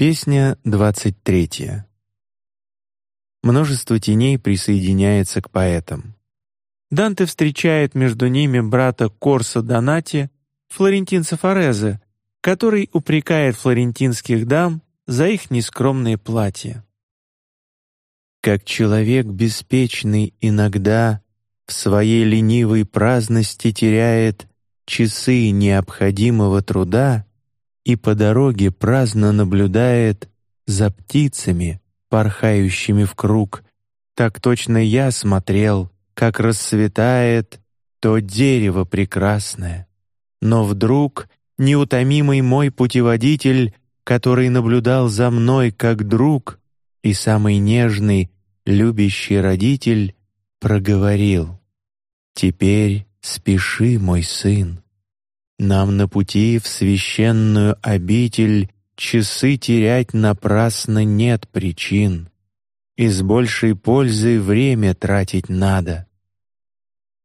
Песня двадцать третья. Множество теней присоединяется к поэтам. Данте встречает между ними брата Корсо Донати, флорентинца Форезе, который упрекает флорентинских дам за их нескромные платья. Как человек беспечный иногда в своей ленивой праздности теряет часы необходимого труда, и по дороге праздно наблюдает за птицами, порхающими в круг. Так точно я смотрел, как расцветает то дерево прекрасное. Но вдруг неутомимый мой путеводитель, который наблюдал за мной как друг и самый нежный, любящий родитель, проговорил: "Теперь спеши, мой сын, нам на пути в священную обитель часы терять напрасно нет причин, и с большей пользой время тратить надо.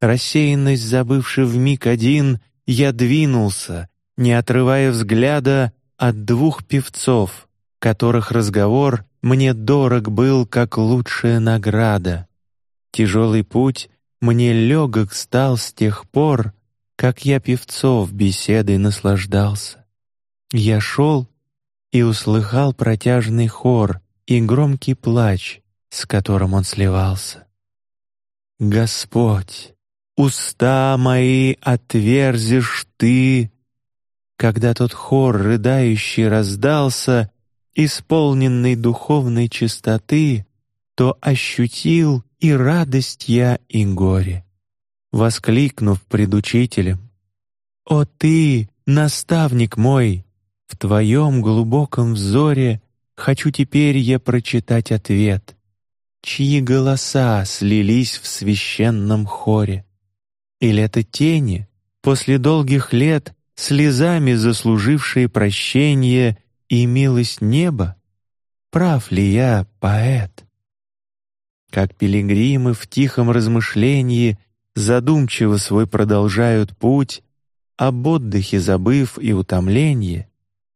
Рассеянность забывши в миг один, я двинулся, не отрывая взгляда от двух певцов, которых разговор мне дорог был как лучшая награда. Тяжелый путь мне легок стал с тех пор, как я певцов беседой наслаждался. Я шел и услыхал протяжный хор и громкий плач, с которым он сливался. Господь, уста мои отверзишь ты, когда тот хор рыдающий раздался, исполненный духовной чистоты, то ощутил и радость я, и горе воскликнув пред учителем: "О ты, наставник мой, в твоем глубоком взоре хочу теперь я прочитать ответ, чьи голоса слились в священном хоре, или это тени после долгих лет слезами заслужившие прощение и милость неба? Прав ли я, поэт? Как пилигримы в тихом размышлении задумчиво свой продолжают путь, об отдыхе забыв и утомление,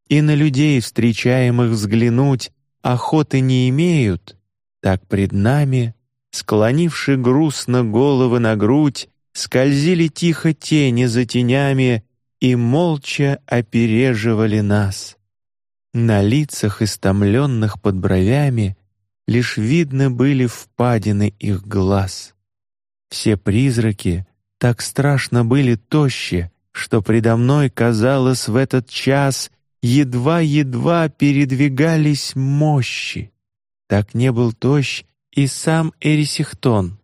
и на людей встречаемых взглянуть охоты не имеют, так пред нами, склонивши грустно головы на грудь, скользили тихо тени за тенями и молча опереживали нас. На лицах истомленных под бровями лишь видны были впадины их глаз. Все призраки так страшно были тощи, что предо мной казалось в этот час едва-едва передвигались мощи. Так не был тощ и сам Эрисихтон.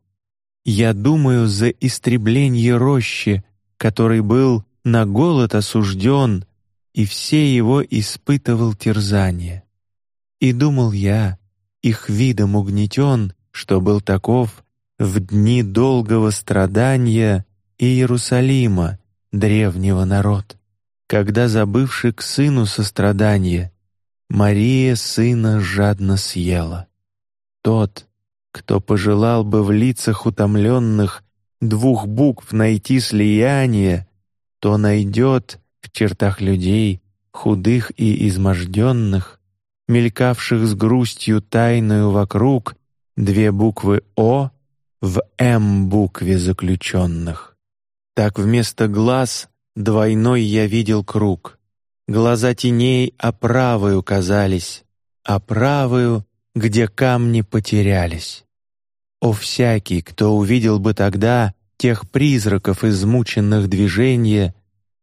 Я думаю за истребление рощи, который был на голод осужден, и все его испытывал терзание. И думал я, их видом угнетен, что был таков, в дни долгого страдания Иерусалима, древнего народ, когда забывший к сыну сострадание, Мария сына жадно съела. Тот, кто пожелал бы в лицах утомленных двух букв найти слияние, то найдет в чертах людей худых и изможденных, мелькавших с грустью тайную вокруг, две буквы О в М букве заключенных. Так вместо глаз двойной я видел круг. Глаза теней оправою казались, оправою, где камни потерялись. О всякий, кто увидел бы тогда тех призраков измученных движения,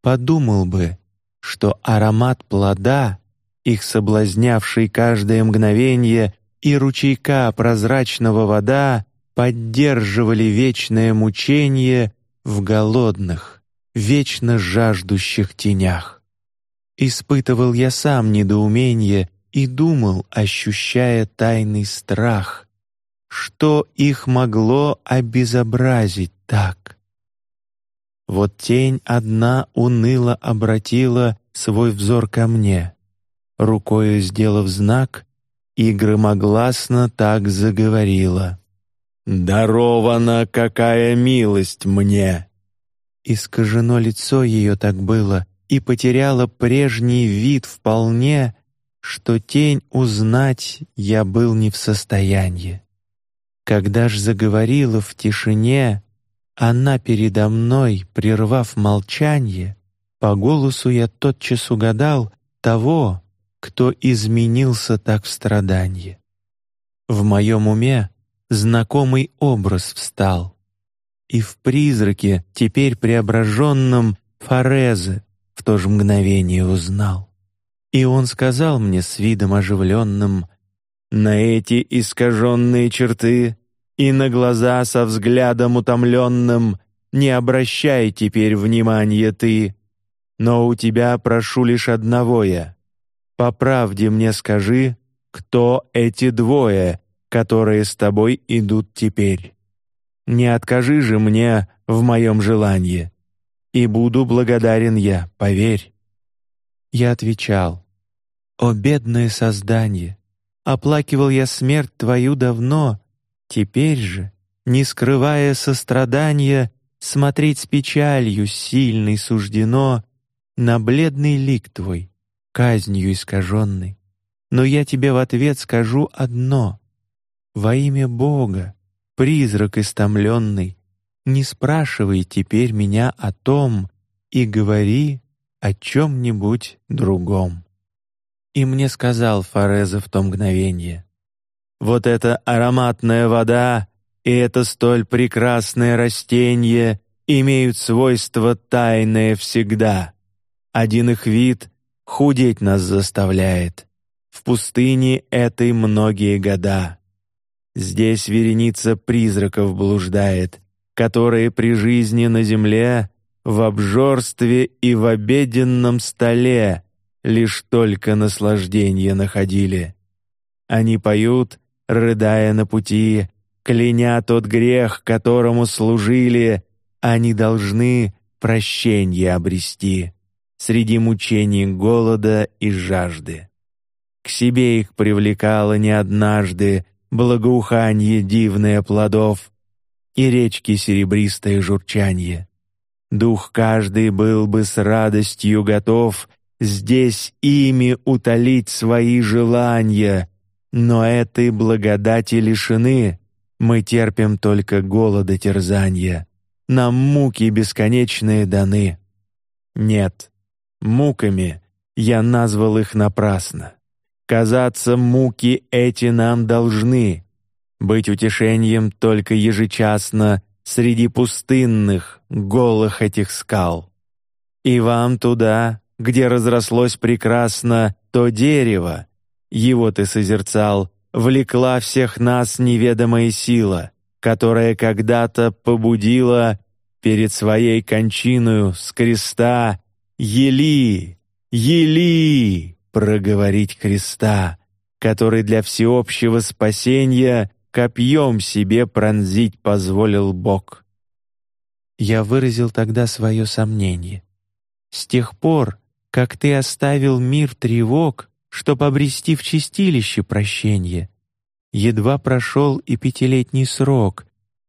подумал бы, что аромат плода, их соблазнявший каждое мгновение, и ручейка прозрачного вода поддерживали вечное мучение в голодных, вечно жаждущих тенях. Испытывал я сам недоумение и думал, ощущая тайный страх, что их могло обезобразить так. Вот тень одна уныло обратила свой взор ко мне, рукою сделав знак, и громогласно так заговорила: дарована какая милость мне!» Искажено лицо ее так было и потеряло прежний вид вполне, что тень узнать я был не в состоянии. Когда ж заговорила в тишине, она передо мной, прервав молчанье, по голосу я тотчас угадал того, кто изменился так в страданье. В моем уме знакомый образ встал, и в призраке, теперь преображенном, Форезе в то же мгновение узнал. И он сказал мне с видом оживленным: "На эти искаженные черты и на глаза со взглядом утомленным не обращай теперь внимания ты, но у тебя прошу лишь одного я: по правде мне скажи, кто эти двое, которые с тобой идут теперь. Не откажи же мне в моем желании, и буду благодарен я, поверь. Я отвечал: О бедное создание, оплакивал я смерть твою давно, теперь же, не скрывая сострадания, смотреть с печалью сильной суждено на бледный лик твой, казнью искаженный. Но я тебе в ответ скажу одно: во имя Бога, призрак истомленный, не спрашивай теперь меня о том и говори о чем-нибудь другом. И мне сказал Фореза в то мгновение: вот эта ароматная вода и это столь прекрасное растение имеют свойство тайное всегда. Один их вид худеть нас заставляет. В пустыне этой многие года. Здесь вереница призраков блуждает, которые при жизни на земле в обжорстве и в обеденном столе лишь только наслаждение находили. Они поют, рыдая на пути, кляня тот грех, которому служили, они должны прощение обрести среди мучений голода и жажды. К себе их привлекало не однажды благоуханье дивное плодов и речки серебристое журчанье. Дух каждый был бы с радостью готов здесь ими утолить свои желания, но этой благодати лишены. Мы терпим только голода терзания, нам муки бесконечные даны. Нет, муками я назвал их напрасно. Казаться муки эти нам должны. Быть утешением только ежечасно среди пустынных голых этих скал. И вам туда, где разрослось прекрасно то дерево, его ты созерцал, влекла всех нас неведомая сила, которая когда-то побудила перед своей кончиною с креста Ели, Ели проговорить креста, который для всеобщего спасения копьем себе пронзить позволил Бог. Я выразил тогда свое сомнение. С тех пор, как ты оставил мир тревог, чтоб обрести в чистилище прощение, едва прошел и пятилетний срок,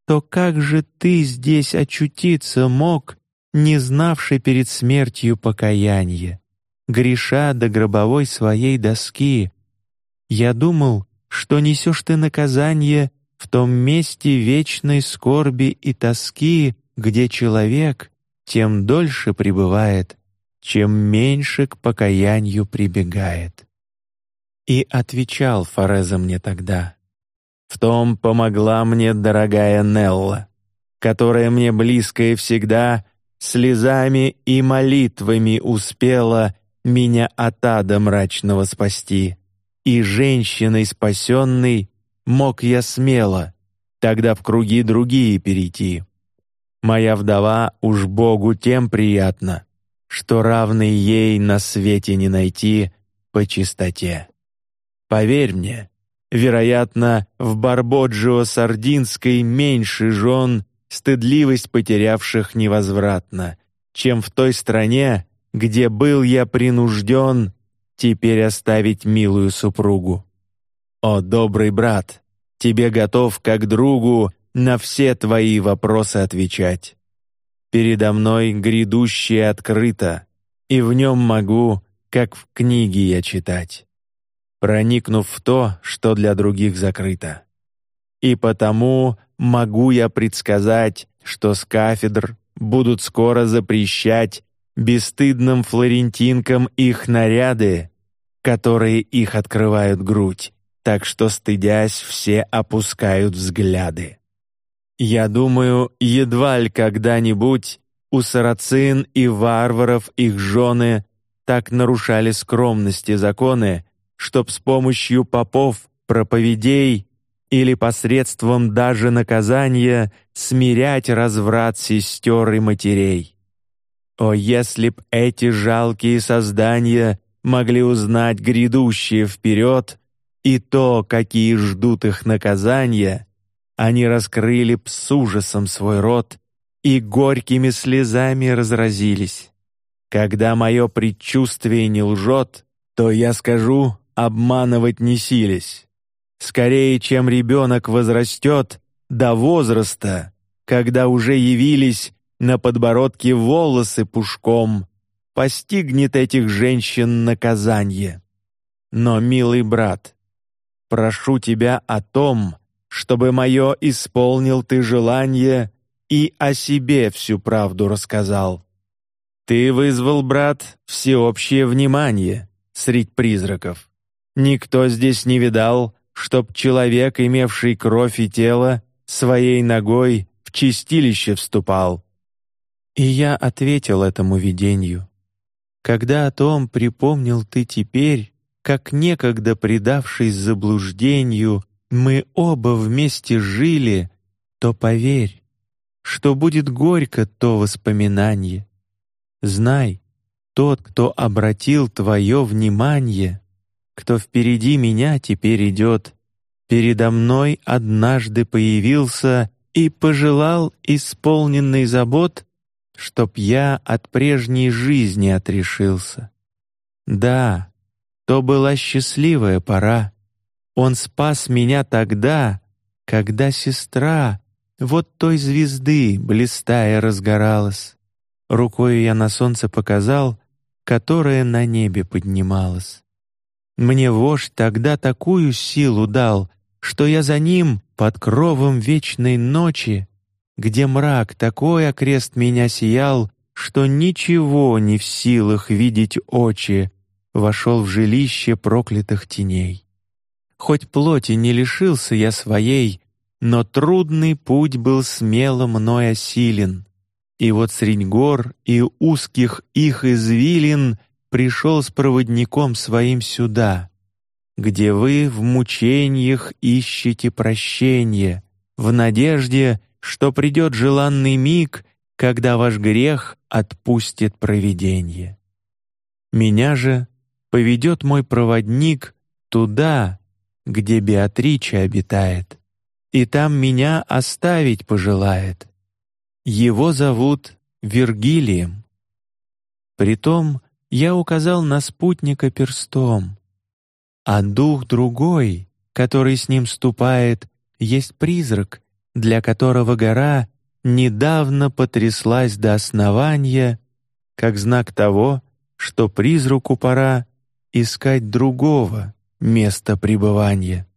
то как же ты здесь очутиться мог, не знавший перед смертью покаяния? Греша до гробовой своей доски. Я думал, что несешь ты наказание в том месте вечной скорби и тоски, где человек тем дольше пребывает, чем меньше к покаянию прибегает. И отвечал Фореза мне тогда: в том помогла мне дорогая Нелла, которая мне близкая всегда, слезами и молитвами успела меня от ада мрачного спасти, и женщиной спасенной мог я смело тогда в круги другие перейти. Моя вдова уж Богу тем приятна, что равной ей на свете не найти по чистоте. Поверь мне, вероятно, в Барбоджио Сардинской меньше жен стыдливость потерявших невозвратно, чем в той стране, где был я принужден теперь оставить милую супругу. О добрый брат, тебе готов как другу на все твои вопросы отвечать. Передо мной грядущее открыто, и в нем могу, как в книге я читать. проникнув в то, что для других закрыто. И потому могу я предсказать, что с кафедр будут скоро запрещать бесстыдным флорентинкам их наряды, которые их открывают грудь, так что стыдясь все опускают взгляды. Я думаю, едва ли когда-нибудь у сарацин и варваров их жены так нарушали скромности законы, чтоб с помощью попов, проповедей или посредством даже наказания смирять разврат сестер и матерей. О, если б эти жалкие создания могли узнать грядущее вперед и то, какие ждут их наказания, они раскрыли б с ужасом свой рот и горькими слезами разразились. Когда мое предчувствие не лжет, то я скажу, обманывать не сились. Скорее, чем ребенок возрастет до возраста, когда уже явились на подбородке волосы пушком, постигнет этих женщин наказание. Но, милый брат, прошу тебя о том, чтобы мое исполнил ты желание и о себе всю правду рассказал. Ты вызвал, брат, всеобщее внимание средь призраков. Никто здесь не видал, чтоб человек, имевший кровь и тело, своей ногой в чистилище вступал. И я ответил этому видению. Когда о том припомнил ты теперь, как некогда предавшись заблуждению, мы оба вместе жили, то поверь, что будет горько то воспоминание. Знай, тот, кто обратил твое внимание, кто впереди меня теперь идет, передо мной однажды появился и пожелал исполненный забот, чтоб я от прежней жизни отрешился. Да, то была счастливая пора. Он спас меня тогда, когда сестра вот той звезды, блистая, разгоралась. Рукой я на солнце показал, которое на небе поднималось. Мне вождь тогда такую силу дал, что я за ним под кровом вечной ночи, где мрак такой окрест меня сиял, что ничего не в силах видеть очи, вошел в жилище проклятых теней. Хоть плоти не лишился я своей, но трудный путь был смело мной осилен. И вот средь гор и узких их извилин пришел с проводником своим сюда, где вы в мучениях ищете прощение, в надежде, что придет желанный миг, когда ваш грех отпустит провидение. Меня же поведет мой проводник туда, где Беатрича обитает, и там меня оставить пожелает. Его зовут Вергилием. Притом я указал на спутника перстом, а дух другой, который с ним ступает, есть призрак, для которого гора недавно потряслась до основания, как знак того, что призраку пора искать другого места пребывания.